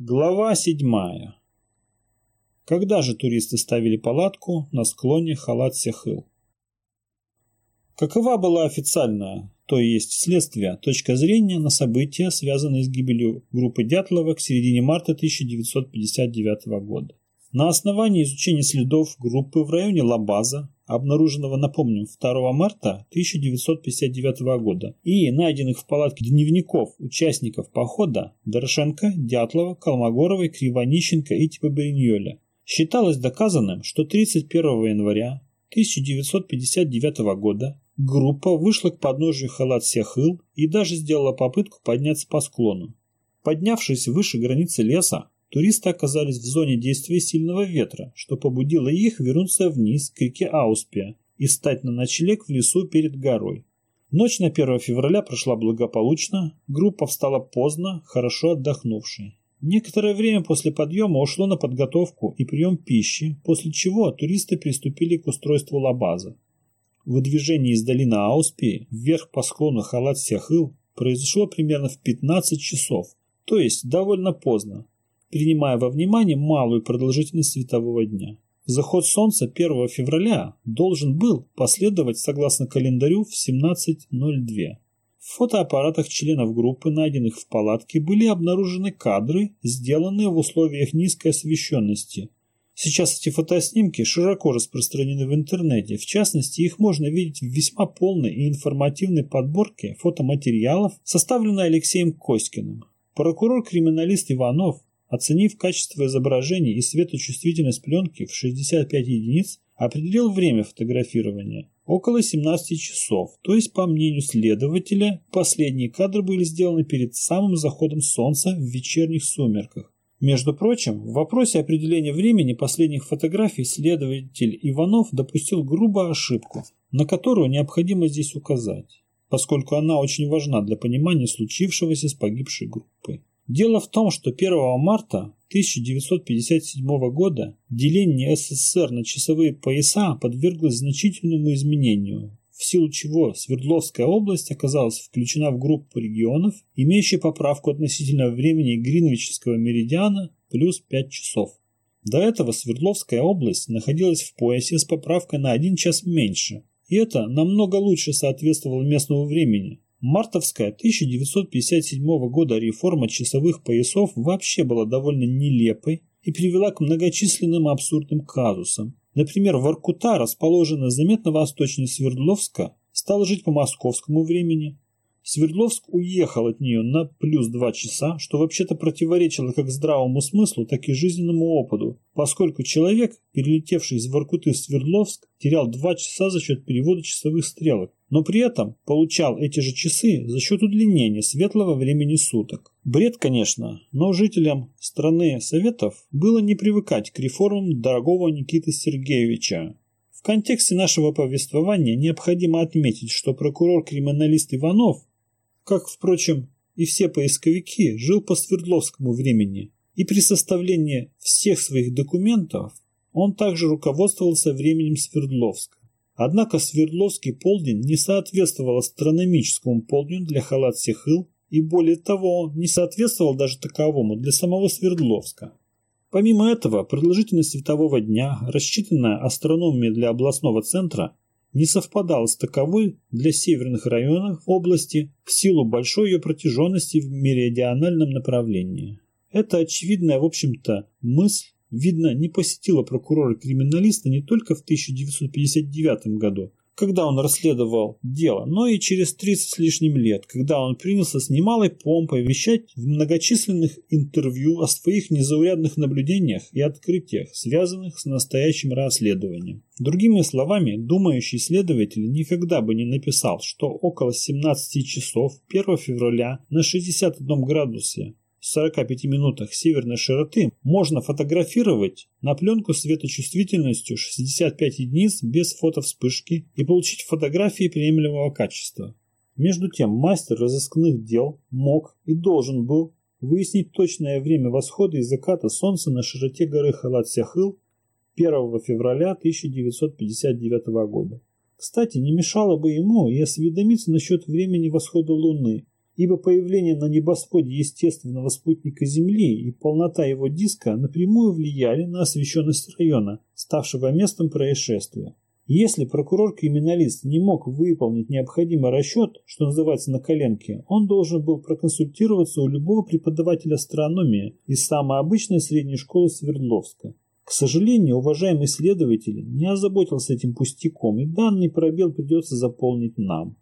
Глава седьмая. Когда же туристы ставили палатку на склоне Халат-Сехыл? Какова была официальная, то есть следствие, точка зрения на события, связанные с гибелью группы Дятлова к середине марта 1959 года? На основании изучения следов группы в районе Лабаза, обнаруженного, напомним, 2 марта 1959 года, и найденных в палатке дневников участников похода Дорошенко, Дятлова, Колмогоровой, Кривонищенко и Типобриньоля, считалось доказанным, что 31 января 1959 года группа вышла к подножию Халат-Сехыл и даже сделала попытку подняться по склону. Поднявшись выше границы леса, Туристы оказались в зоне действия сильного ветра, что побудило их вернуться вниз к реке Ауспия и стать на ночлег в лесу перед горой. Ночь на 1 февраля прошла благополучно, группа встала поздно, хорошо отдохнувшей. Некоторое время после подъема ушло на подготовку и прием пищи, после чего туристы приступили к устройству лабаза. Выдвижение из долины Ауспии вверх по склону Халат-Сяхыл произошло примерно в 15 часов, то есть довольно поздно, принимая во внимание малую продолжительность светового дня. Заход солнца 1 февраля должен был последовать согласно календарю в 17.02. В фотоаппаратах членов группы, найденных в палатке, были обнаружены кадры, сделанные в условиях низкой освещенности. Сейчас эти фотоснимки широко распространены в интернете, в частности их можно видеть в весьма полной и информативной подборке фотоматериалов, составленной Алексеем Коськиным. Прокурор-криминалист Иванов Оценив качество изображений и светочувствительность пленки в 65 единиц, определил время фотографирования – около 17 часов, то есть, по мнению следователя, последние кадры были сделаны перед самым заходом солнца в вечерних сумерках. Между прочим, в вопросе определения времени последних фотографий следователь Иванов допустил грубую ошибку, на которую необходимо здесь указать, поскольку она очень важна для понимания случившегося с погибшей группой. Дело в том, что 1 марта 1957 года деление СССР на часовые пояса подверглось значительному изменению, в силу чего Свердловская область оказалась включена в группу регионов, имеющие поправку относительно времени Гринвичского меридиана плюс 5 часов. До этого Свердловская область находилась в поясе с поправкой на 1 час меньше, и это намного лучше соответствовало местному времени, Мартовская 1957 года реформа часовых поясов вообще была довольно нелепой и привела к многочисленным абсурдным казусам. Например, Воркута, расположенная заметно восточнее Свердловска, стала жить по московскому времени, Свердловск уехал от нее на плюс два часа, что вообще-то противоречило как здравому смыслу, так и жизненному опыту, поскольку человек, перелетевший из Воркуты в Свердловск, терял два часа за счет перевода часовых стрелок, но при этом получал эти же часы за счет удлинения светлого времени суток. Бред, конечно, но жителям страны Советов было не привыкать к реформам дорогого Никиты Сергеевича, в контексте нашего повествования необходимо отметить, что прокурор-криминалист Иванов как, впрочем, и все поисковики, жил по Свердловскому времени, и при составлении всех своих документов он также руководствовался временем Свердловска. Однако Свердловский полдень не соответствовал астрономическому полдню для Халат-Сехыл и более того, не соответствовал даже таковому для самого Свердловска. Помимо этого, продолжительность светового дня, рассчитанная астрономией для областного центра, не совпадал с таковой для северных районов области в силу большой ее протяженности в меридиональном направлении. Эта очевидная, в общем-то, мысль, видно, не посетила прокурора-криминалиста не только в 1959 году, когда он расследовал дело, но и через 30 с лишним лет, когда он принялся с немалой помпой вещать в многочисленных интервью о своих незаурядных наблюдениях и открытиях, связанных с настоящим расследованием. Другими словами, думающий следователь никогда бы не написал, что около 17 часов 1 февраля на 61 градусе 45 минутах северной широты можно фотографировать на пленку светочувствительностью 65 единиц без фотовспышки и получить фотографии приемлемого качества. Между тем, мастер разыскных дел мог и должен был выяснить точное время восхода и заката солнца на широте горы Халат-Сяхыл 1 февраля 1959 года. Кстати, не мешало бы ему и осведомиться насчет времени восхода Луны ибо появление на небосводе естественного спутника Земли и полнота его диска напрямую влияли на освещенность района, ставшего местом происшествия. Если прокурор-криминалист не мог выполнить необходимый расчет, что называется на коленке, он должен был проконсультироваться у любого преподавателя астрономии из самой обычной средней школы Свердловска. К сожалению, уважаемый следователь не озаботился этим пустяком, и данный пробел придется заполнить нам.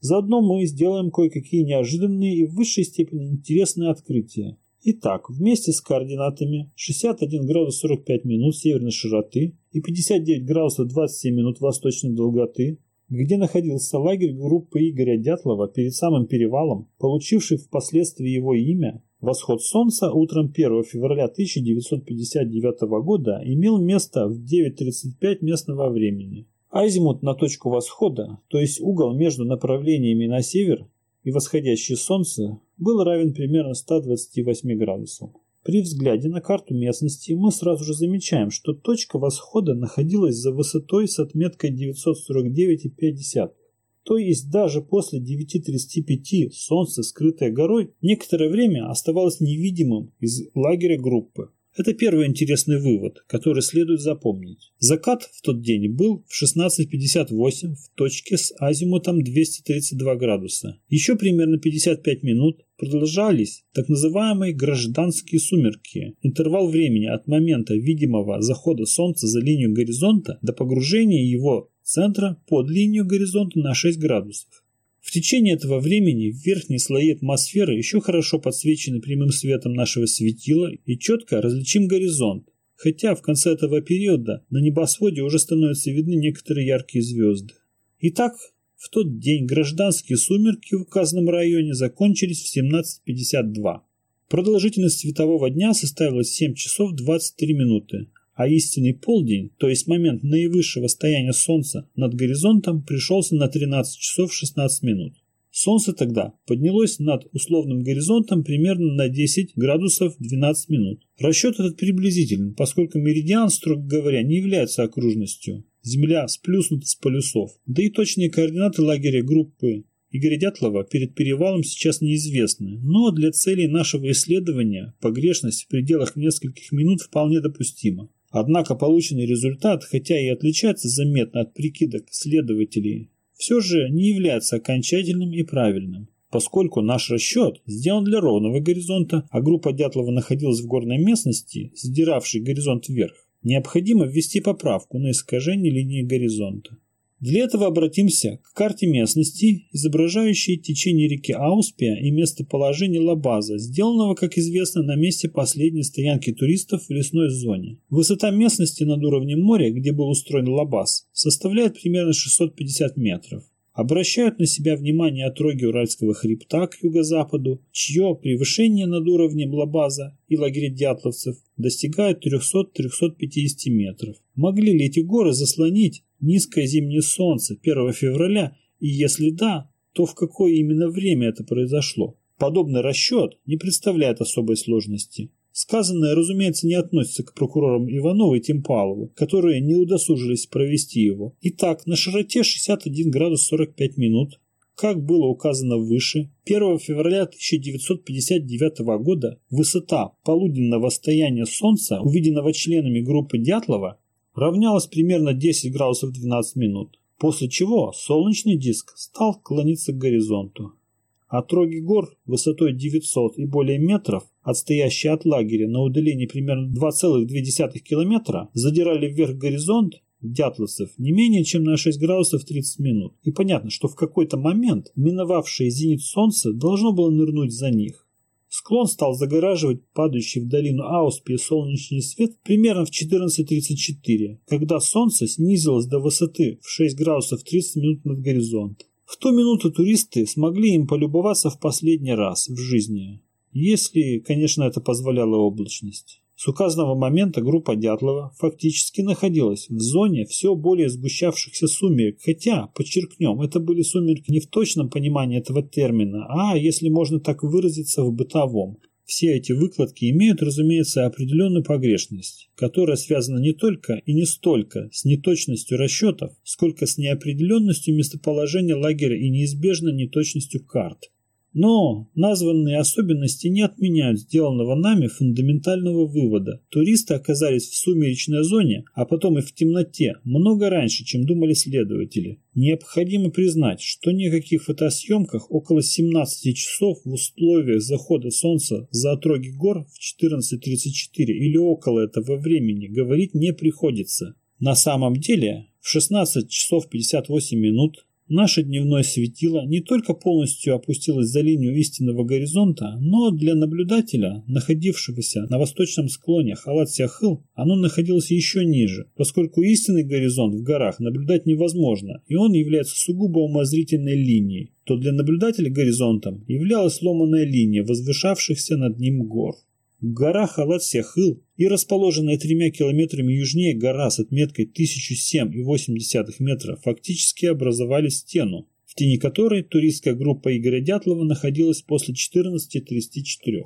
Заодно мы сделаем кое-какие неожиданные и в высшей степени интересные открытия. Итак, вместе с координатами 61 градус 45 минут северной широты и 59 градусов 27 минут восточной долготы, где находился лагерь группы Игоря Дятлова перед самым перевалом, получивший впоследствии его имя, восход солнца утром 1 февраля 1959 года имел место в 9.35 местного времени. Азимут на точку восхода, то есть угол между направлениями на север и восходящее солнце, был равен примерно 128 градусам. При взгляде на карту местности мы сразу же замечаем, что точка восхода находилась за высотой с отметкой 949,5. То есть даже после 9.35 солнце, скрытое горой, некоторое время оставалось невидимым из лагеря группы. Это первый интересный вывод, который следует запомнить. Закат в тот день был в 16.58 в точке с азимутом 232 градуса. Еще примерно 55 минут продолжались так называемые гражданские сумерки. Интервал времени от момента видимого захода Солнца за линию горизонта до погружения его центра под линию горизонта на 6 градусов. В течение этого времени верхние слои атмосферы еще хорошо подсвечены прямым светом нашего светила и четко различим горизонт, хотя в конце этого периода на небосводе уже становятся видны некоторые яркие звезды. Итак, в тот день гражданские сумерки в указанном районе закончились в 17.52. Продолжительность светового дня составила 7 часов 23 минуты, а истинный полдень, то есть момент наивысшего стояния Солнца над горизонтом, пришелся на 13 часов 16 минут. Солнце тогда поднялось над условным горизонтом примерно на 10 градусов 12 минут. Расчет этот приблизителен, поскольку меридиан, строго говоря, не является окружностью. Земля сплюснута с полюсов. Да и точные координаты лагеря группы Игоря Дятлова перед перевалом сейчас неизвестны, но для целей нашего исследования погрешность в пределах нескольких минут вполне допустима. Однако полученный результат, хотя и отличается заметно от прикидок следователей, все же не является окончательным и правильным. Поскольку наш расчет сделан для ровного горизонта, а группа Дятлова находилась в горной местности, задиравшей горизонт вверх, необходимо ввести поправку на искажение линии горизонта. Для этого обратимся к карте местности, изображающей течение реки Ауспия и местоположение Лабаза, сделанного, как известно, на месте последней стоянки туристов в лесной зоне. Высота местности над уровнем моря, где был устроен Лабаз, составляет примерно 650 метров обращают на себя внимание отроги Уральского хребта к юго-западу, чье превышение над уровнем Лабаза и лагеря дятловцев достигает 300-350 метров. Могли ли эти горы заслонить низкое зимнее солнце 1 февраля, и если да, то в какое именно время это произошло? Подобный расчет не представляет особой сложности. Сказанное, разумеется, не относится к прокурорам Иванову и Тимпалову, которые не удосужились провести его. Итак, на широте 61 градус 45 минут, как было указано выше, 1 февраля 1959 года высота полуденного стояния Солнца, увиденного членами группы Дятлова, равнялась примерно 10 градусов 12 минут, после чего солнечный диск стал клониться к горизонту. Отроги гор высотой 900 и более метров, отстоящие от лагеря на удалении примерно 2,2 километра, задирали вверх горизонт дятловцев не менее чем на 6 градусов 30 минут. И понятно, что в какой-то момент миновавшее зенит солнце должно было нырнуть за них. Склон стал загораживать падающий в долину Ауспи солнечный свет примерно в 14.34, когда солнце снизилось до высоты в 6 градусов 30 минут над горизонтом. В ту минуту туристы смогли им полюбоваться в последний раз в жизни, если, конечно, это позволяла облачность. С указанного момента группа Дятлова фактически находилась в зоне все более сгущавшихся сумерек, хотя, подчеркнем, это были сумерки не в точном понимании этого термина, а, если можно так выразиться, в бытовом. Все эти выкладки имеют, разумеется, определенную погрешность, которая связана не только и не столько с неточностью расчетов, сколько с неопределенностью местоположения лагеря и неизбежно неточностью карт. Но названные особенности не отменяют сделанного нами фундаментального вывода. Туристы оказались в сумеречной зоне, а потом и в темноте, много раньше, чем думали следователи. Необходимо признать, что ни о каких фотосъемках около 17 часов в условиях захода солнца за отроги гор в 14.34 или около этого времени говорить не приходится. На самом деле, в 16 часов 58 минут Наше дневное светило не только полностью опустилось за линию истинного горизонта, но для наблюдателя, находившегося на восточном склоне Халат-Сяхыл, оно находилось еще ниже, поскольку истинный горизонт в горах наблюдать невозможно, и он является сугубо умозрительной линией, то для наблюдателя горизонтом являлась сломанная линия возвышавшихся над ним гор. Гора Халат-Сяхыл и расположенная тремя километрами южнее гора с отметкой 1007,8 метра фактически образовали стену, в тени которой туристская группа Игоря Дятлова находилась после 14.34.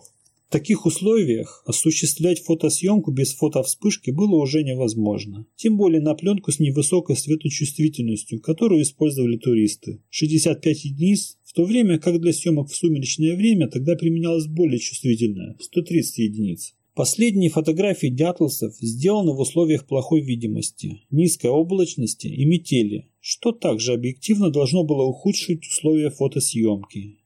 В таких условиях осуществлять фотосъемку без фотовспышки было уже невозможно. Тем более на пленку с невысокой светочувствительностью, которую использовали туристы. 65 единиц в то время как для съемок в сумеречное время тогда применялась более чувствительная – 130 единиц. Последние фотографии дятловцев сделаны в условиях плохой видимости, низкой облачности и метели, что также объективно должно было ухудшить условия фотосъемки.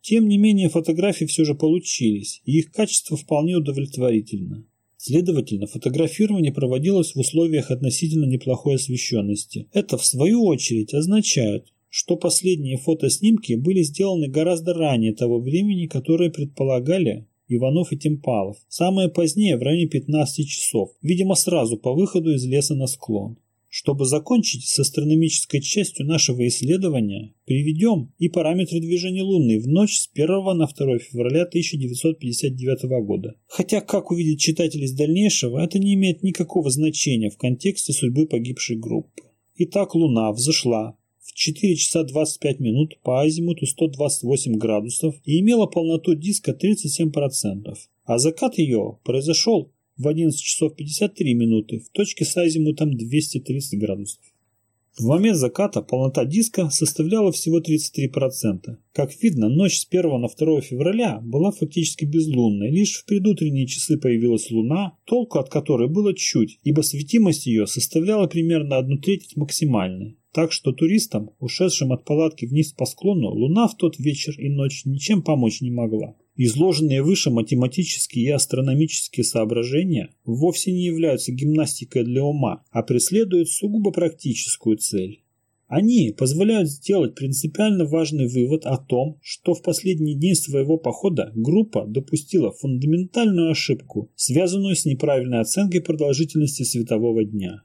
Тем не менее фотографии все же получились, и их качество вполне удовлетворительно. Следовательно, фотографирование проводилось в условиях относительно неплохой освещенности. Это, в свою очередь, означает, что последние фотоснимки были сделаны гораздо ранее того времени, которое предполагали Иванов и Темпалов, самое позднее в районе 15 часов, видимо сразу по выходу из леса на склон. Чтобы закончить с астрономической частью нашего исследования, приведем и параметры движения Луны в ночь с 1 на 2 февраля 1959 года. Хотя, как увидят читатели из дальнейшего, это не имеет никакого значения в контексте судьбы погибшей группы. Итак, Луна взошла 4 часа 25 минут по азимуту 128 градусов и имела полноту диска 37%, а закат ее произошел в 11 часов 53 минуты в точке с азимутом 230 градусов. В момент заката полнота диска составляла всего 33%. Как видно, ночь с 1 на 2 февраля была фактически безлунной. Лишь в предутренние часы появилась луна, толку от которой было чуть, ибо светимость ее составляла примерно одну треть максимальной. Так что туристам, ушедшим от палатки вниз по склону, луна в тот вечер и ночь ничем помочь не могла. Изложенные выше математические и астрономические соображения вовсе не являются гимнастикой для ума, а преследуют сугубо практическую цель. Они позволяют сделать принципиально важный вывод о том, что в последний день своего похода группа допустила фундаментальную ошибку, связанную с неправильной оценкой продолжительности светового дня.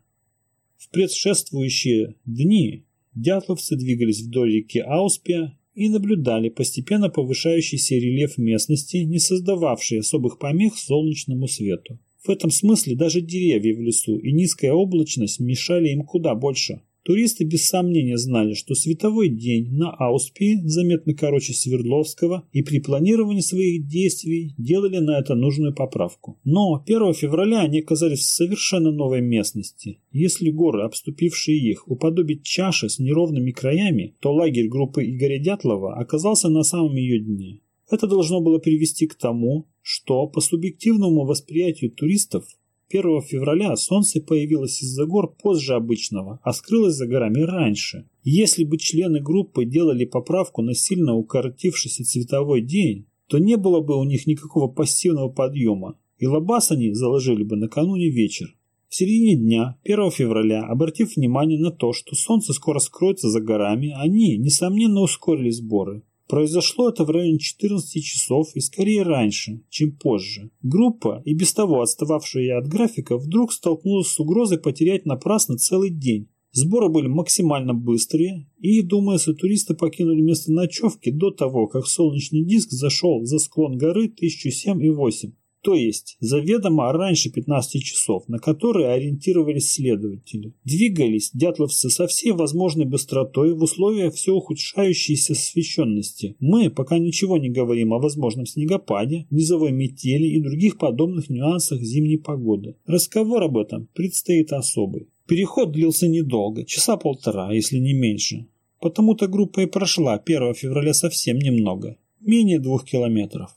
В предшествующие дни дятловцы двигались вдоль реки Ауспия и наблюдали постепенно повышающийся рельеф местности, не создававший особых помех солнечному свету. В этом смысле даже деревья в лесу и низкая облачность мешали им куда больше. Туристы без сомнения знали, что световой день на Ауспии заметно короче Свердловского и при планировании своих действий делали на это нужную поправку. Но 1 февраля они оказались в совершенно новой местности. Если горы, обступившие их, уподобить чаши с неровными краями, то лагерь группы Игоря Дятлова оказался на самом ее дне. Это должно было привести к тому, что по субъективному восприятию туристов 1 февраля солнце появилось из-за гор позже обычного, а скрылось за горами раньше. Если бы члены группы делали поправку на сильно укоротившийся цветовой день, то не было бы у них никакого пассивного подъема, и лабаз они заложили бы накануне вечер. В середине дня, 1 февраля, обратив внимание на то, что солнце скоро скроется за горами, они, несомненно, ускорили сборы. Произошло это в районе 14 часов и скорее раньше, чем позже. Группа, и без того отстававшая от графика, вдруг столкнулась с угрозой потерять напрасно целый день. Сборы были максимально быстрые, и, думается, туристы покинули место ночевки до того, как солнечный диск зашел за склон горы 1007,8 то есть заведомо раньше 15 часов, на которые ориентировались следователи. Двигались дятловцы со всей возможной быстротой в условиях все ухудшающейся освещенности. Мы пока ничего не говорим о возможном снегопаде, низовой метели и других подобных нюансах зимней погоды. Разговор об этом предстоит особый. Переход длился недолго, часа полтора, если не меньше. Потому-то группа и прошла 1 февраля совсем немного. менее двух километров.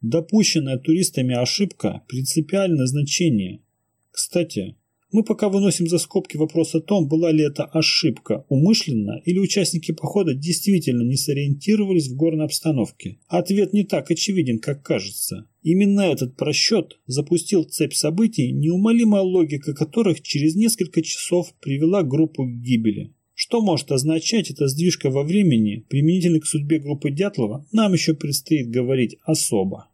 Допущенная туристами ошибка – принципиальное значение. Кстати, мы пока выносим за скобки вопрос о том, была ли это ошибка умышленно или участники похода действительно не сориентировались в горной обстановке. Ответ не так очевиден, как кажется. Именно этот просчет запустил цепь событий, неумолимая логика которых через несколько часов привела группу к гибели. Что может означать эта сдвижка во времени, применительно к судьбе группы Дятлова, нам еще предстоит говорить особо.